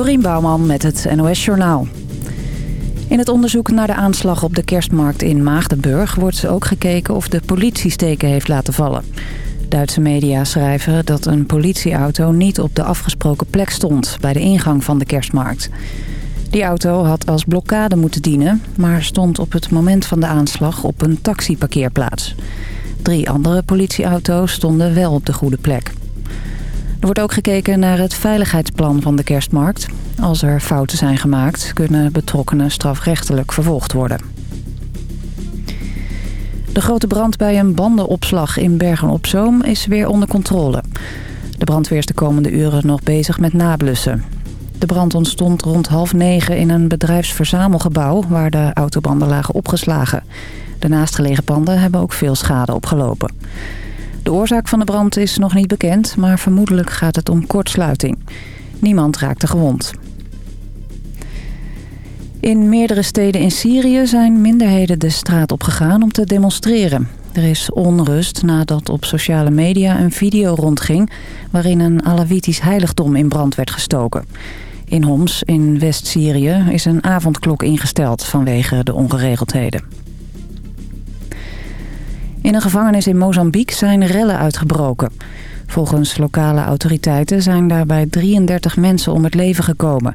Dorien Bouwman met het NOS Journaal. In het onderzoek naar de aanslag op de kerstmarkt in Maagdenburg... wordt ook gekeken of de politie steken heeft laten vallen. Duitse media schrijven dat een politieauto niet op de afgesproken plek stond... bij de ingang van de kerstmarkt. Die auto had als blokkade moeten dienen... maar stond op het moment van de aanslag op een taxiparkeerplaats. Drie andere politieauto's stonden wel op de goede plek. Er wordt ook gekeken naar het veiligheidsplan van de kerstmarkt. Als er fouten zijn gemaakt, kunnen betrokkenen strafrechtelijk vervolgd worden. De grote brand bij een bandenopslag in Bergen-op-Zoom is weer onder controle. De brandweer is de komende uren nog bezig met nablussen. De brand ontstond rond half negen in een bedrijfsverzamelgebouw... waar de autobanden lagen opgeslagen. De naastgelegen panden hebben ook veel schade opgelopen. De oorzaak van de brand is nog niet bekend, maar vermoedelijk gaat het om kortsluiting. Niemand raakte gewond. In meerdere steden in Syrië zijn minderheden de straat opgegaan om te demonstreren. Er is onrust nadat op sociale media een video rondging... waarin een Alawitisch heiligdom in brand werd gestoken. In Homs, in West-Syrië, is een avondklok ingesteld vanwege de ongeregeldheden. In een gevangenis in Mozambique zijn rellen uitgebroken. Volgens lokale autoriteiten zijn daarbij 33 mensen om het leven gekomen.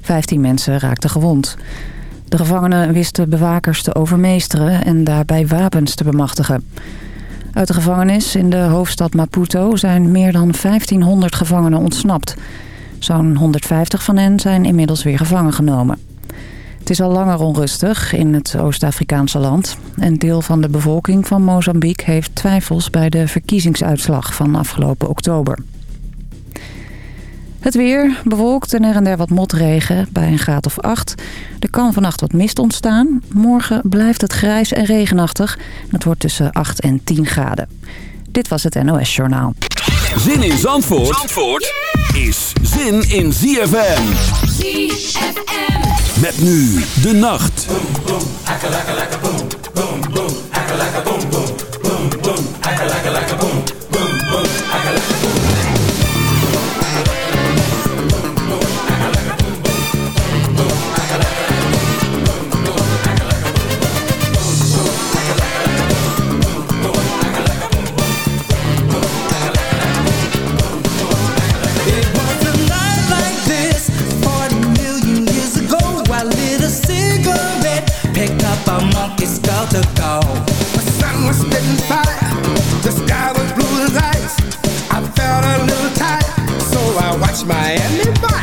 15 mensen raakten gewond. De gevangenen wisten bewakers te overmeesteren en daarbij wapens te bemachtigen. Uit de gevangenis in de hoofdstad Maputo zijn meer dan 1500 gevangenen ontsnapt. Zo'n 150 van hen zijn inmiddels weer gevangen genomen. Het is al langer onrustig in het Oost-Afrikaanse land. Een deel van de bevolking van Mozambique heeft twijfels bij de verkiezingsuitslag van afgelopen oktober. Het weer bewolkt en er en der wat motregen bij een graad of 8. Er kan vannacht wat mist ontstaan. Morgen blijft het grijs en regenachtig. Het wordt tussen 8 en 10 graden. Dit was het NOS Journaal. Zin in Zandvoort, Zandvoort is zin in ZFM. ZFM. Met nu de nacht. about to go. The sun was spitting fire, the sky was blue as ice. I felt a little tired, so I watched Miami. Fire.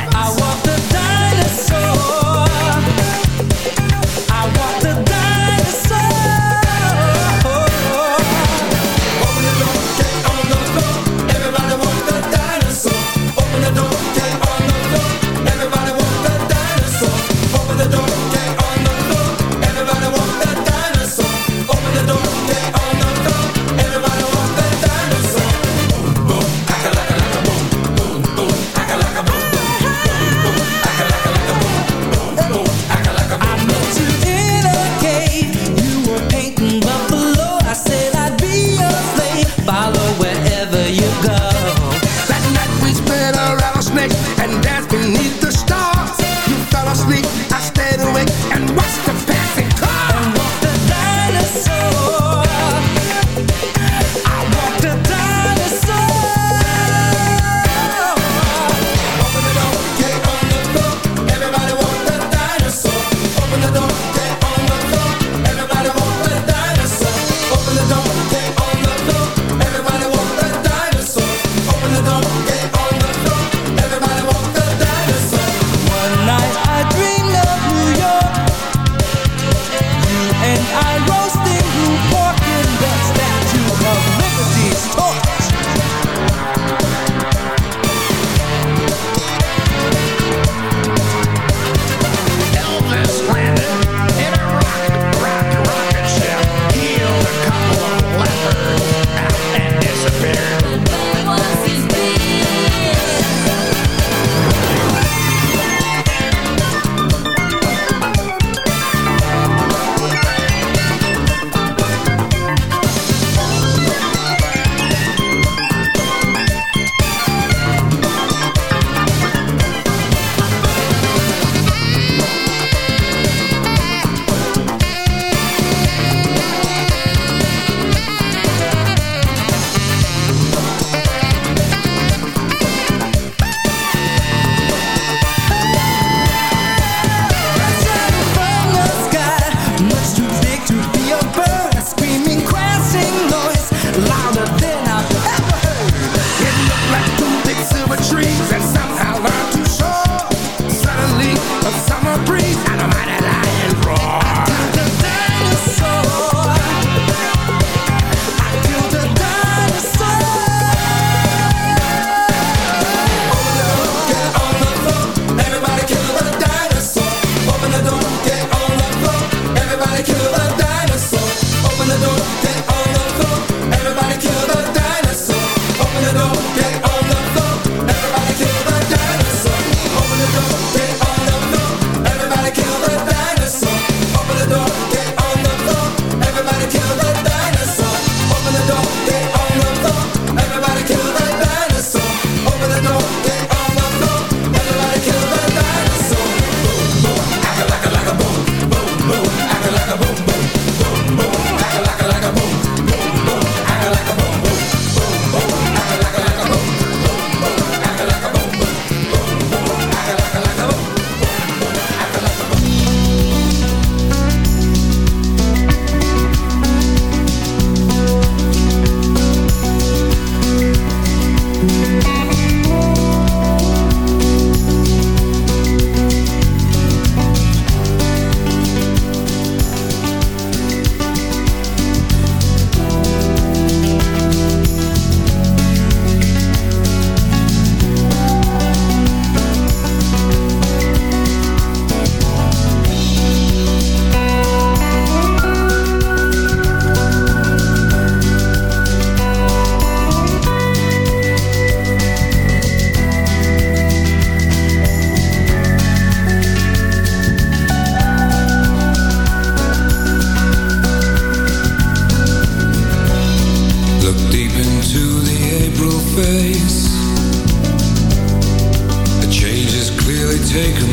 next. take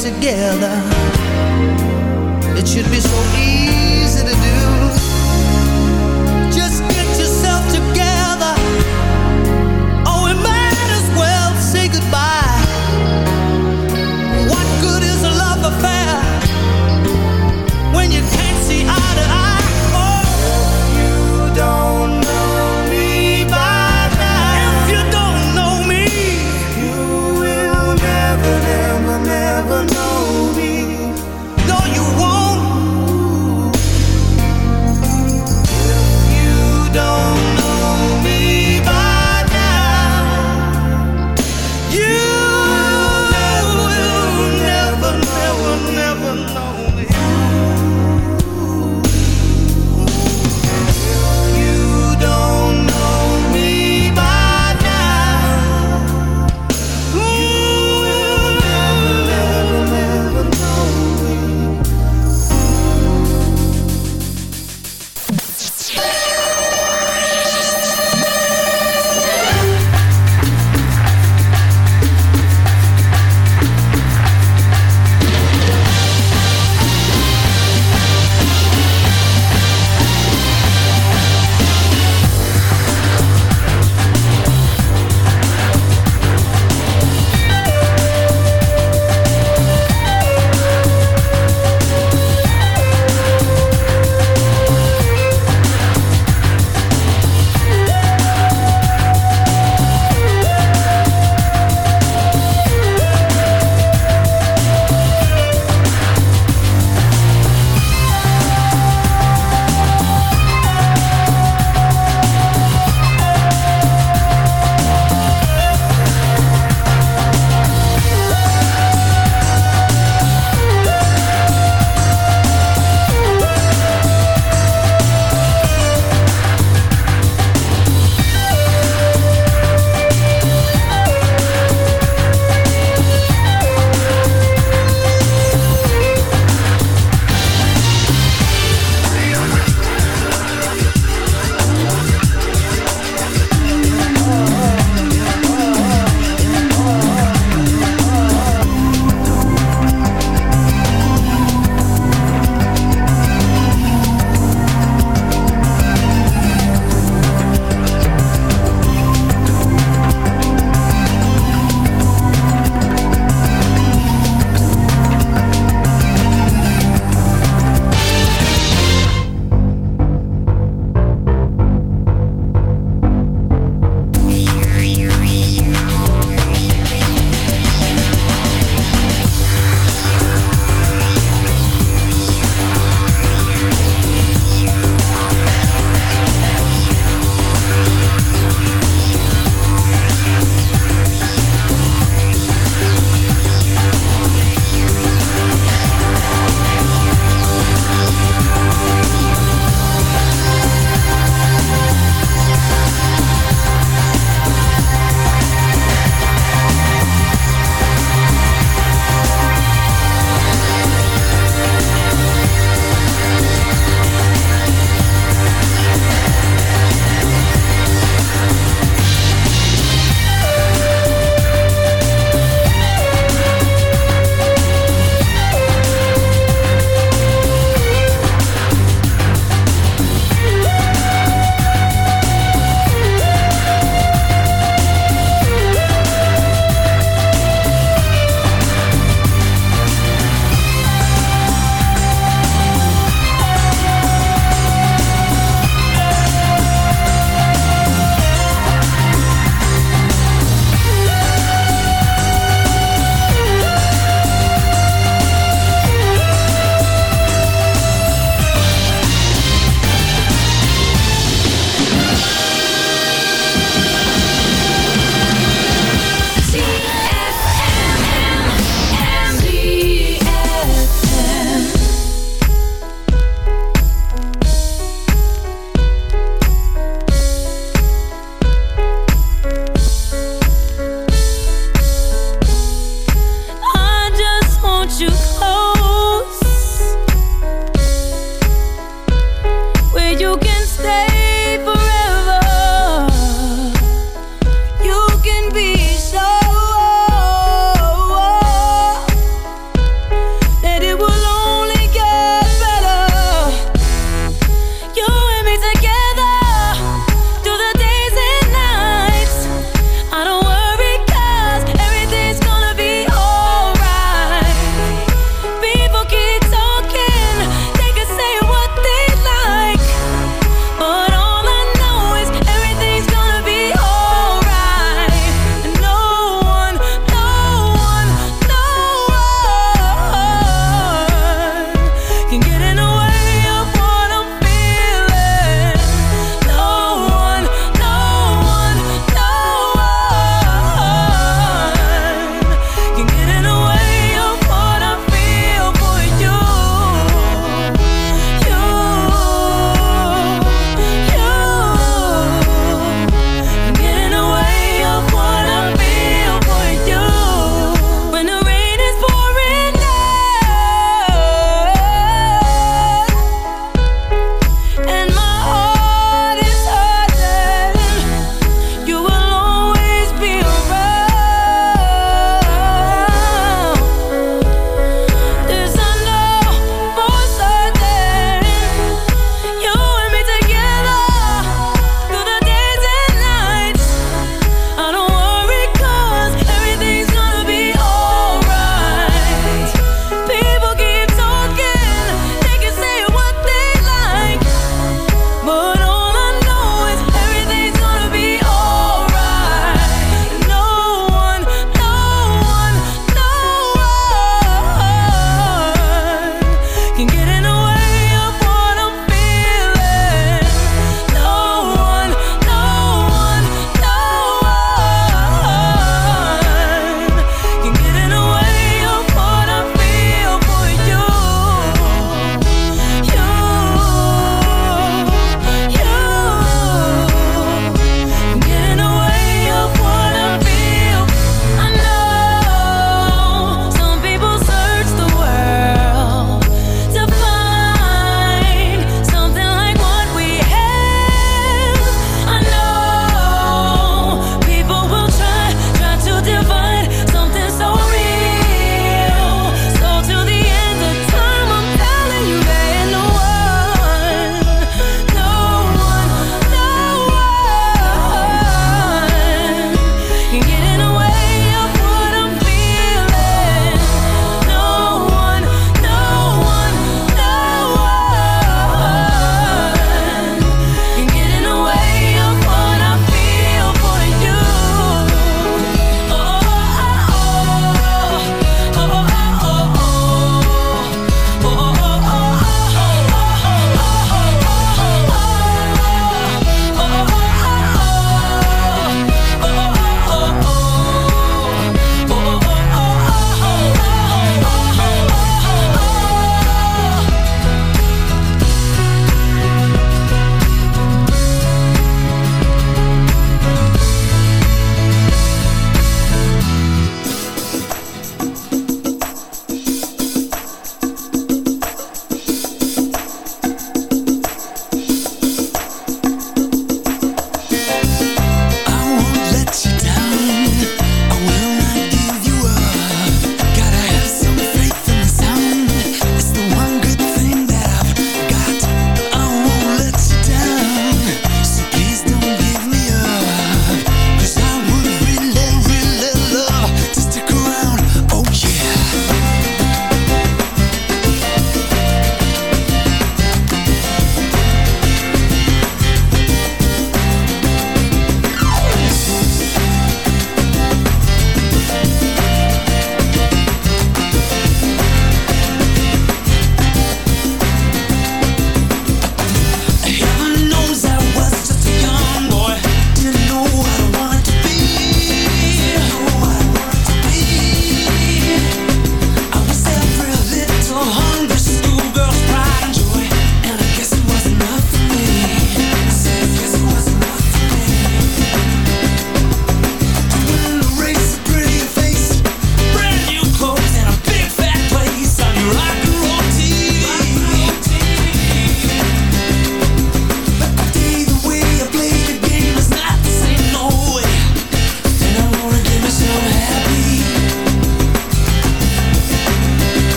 together,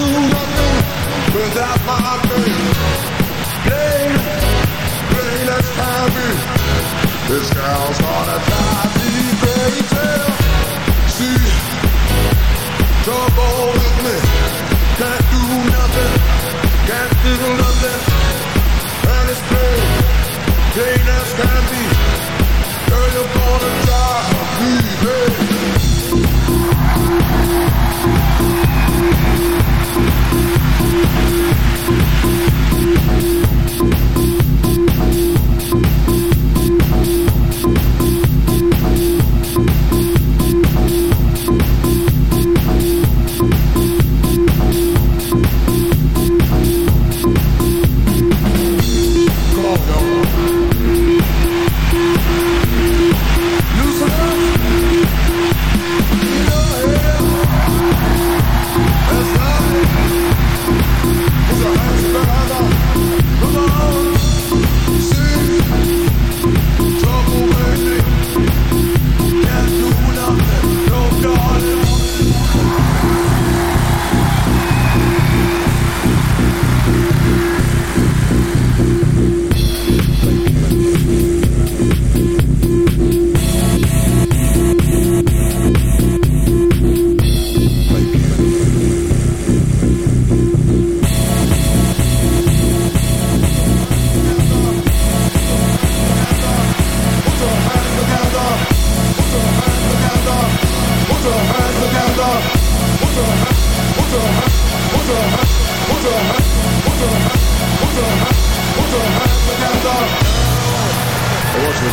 do nothing without my pain. Pain, pain that's heavy. This girl's gonna drive me crazy. She trouble with me. Can't do nothing. Can't do nothing.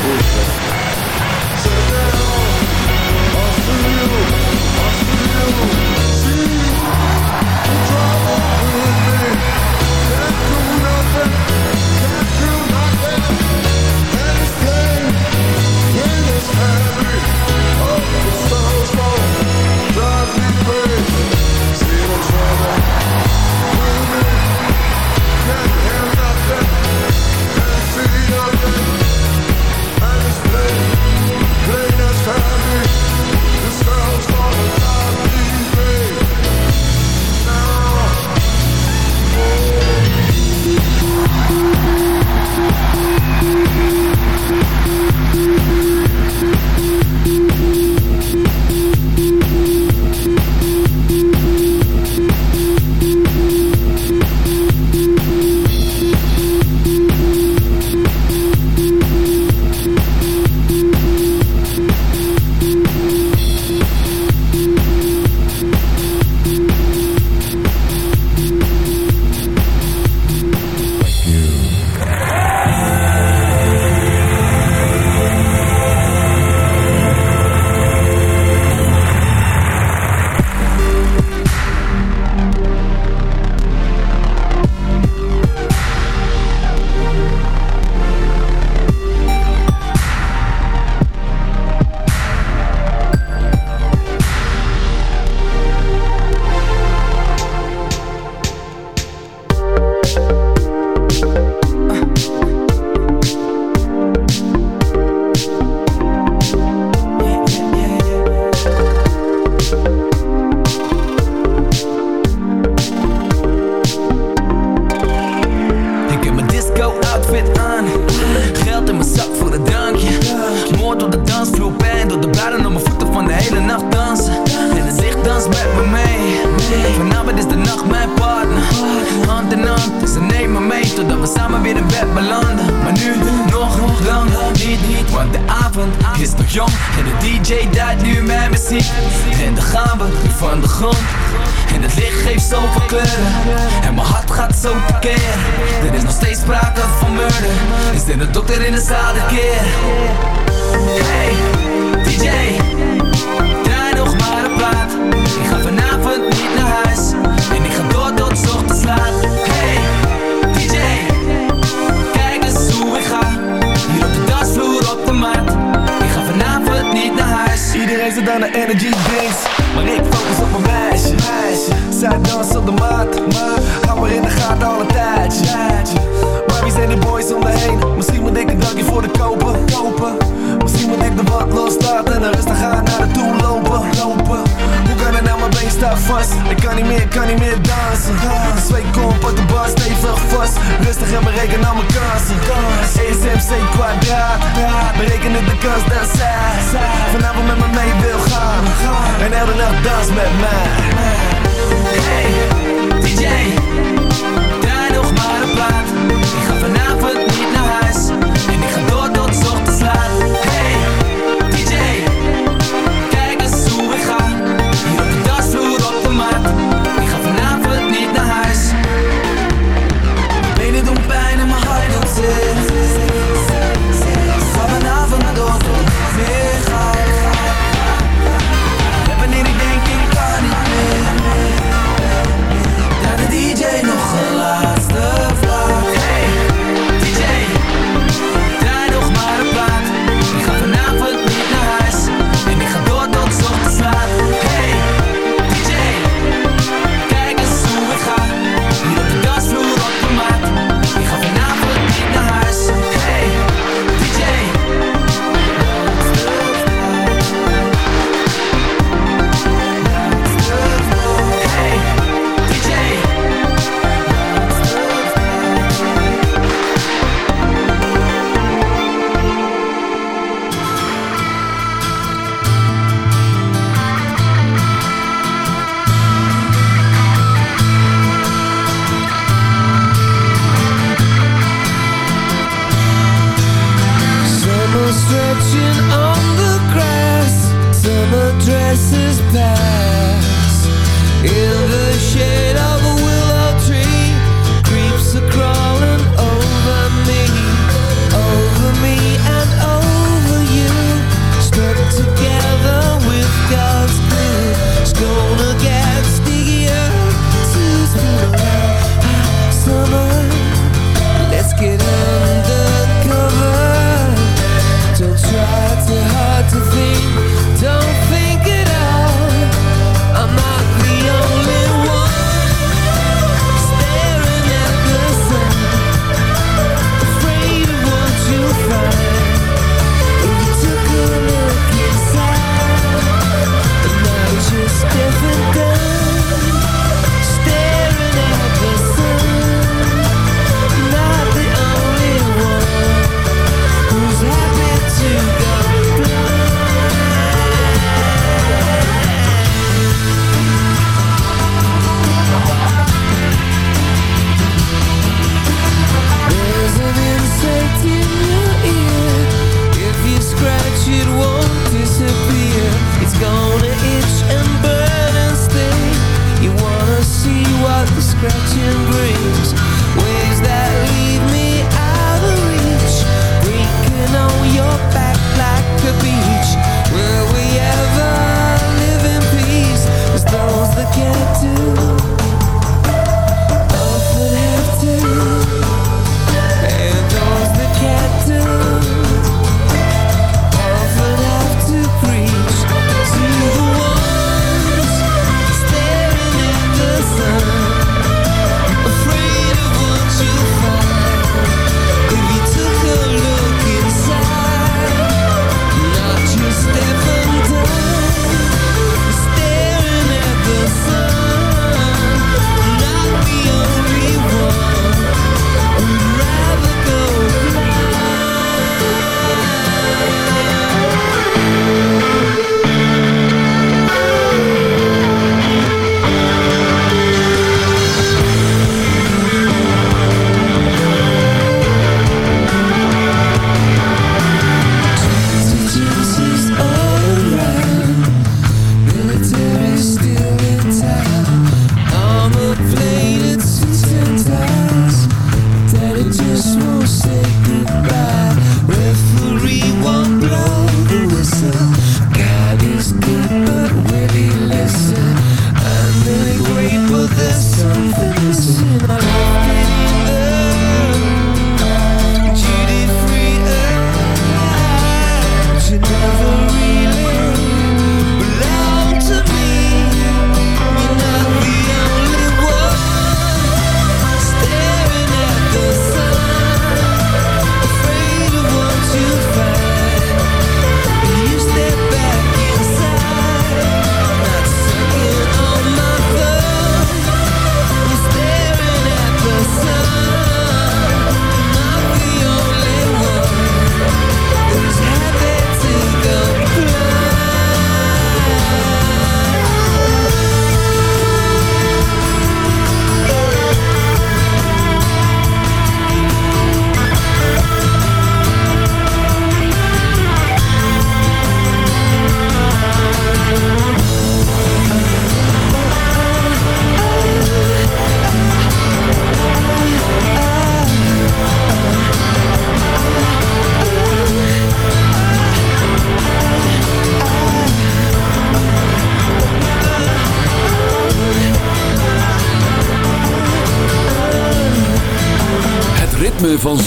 Jerusalem. Dit de dokter in de zaal keer. Hey, DJ Draai nog maar een plaat. Ik ga vanavond niet naar huis. En ik ga door tot ochtends laat. Hey, DJ Kijk eens hoe ik ga. Hier op de dansvloer op de mat Ik ga vanavond niet naar huis. Iedereen zit aan de energy drinks. Maar ik focus op. Zij danst op de mat maar Hou in de gaten al een tijdje, Maar wie die boys om me heen? Misschien moet ik een dankje voor de kopen, kopen. Misschien moet ik de wat loslaten En dan rustig gaan naar de toe lopen, lopen. Hoe kan het nou, mijn been staat vast? Ik kan niet meer, kan niet meer dansen. Twee kom, pak de bar stevig vast. Rustig en bereken al mijn kansen. ESMC kwadraat Berekenen de kans dat zij Vanavond met me mee wil gaan. En elke nacht dans met mij Hey, DJ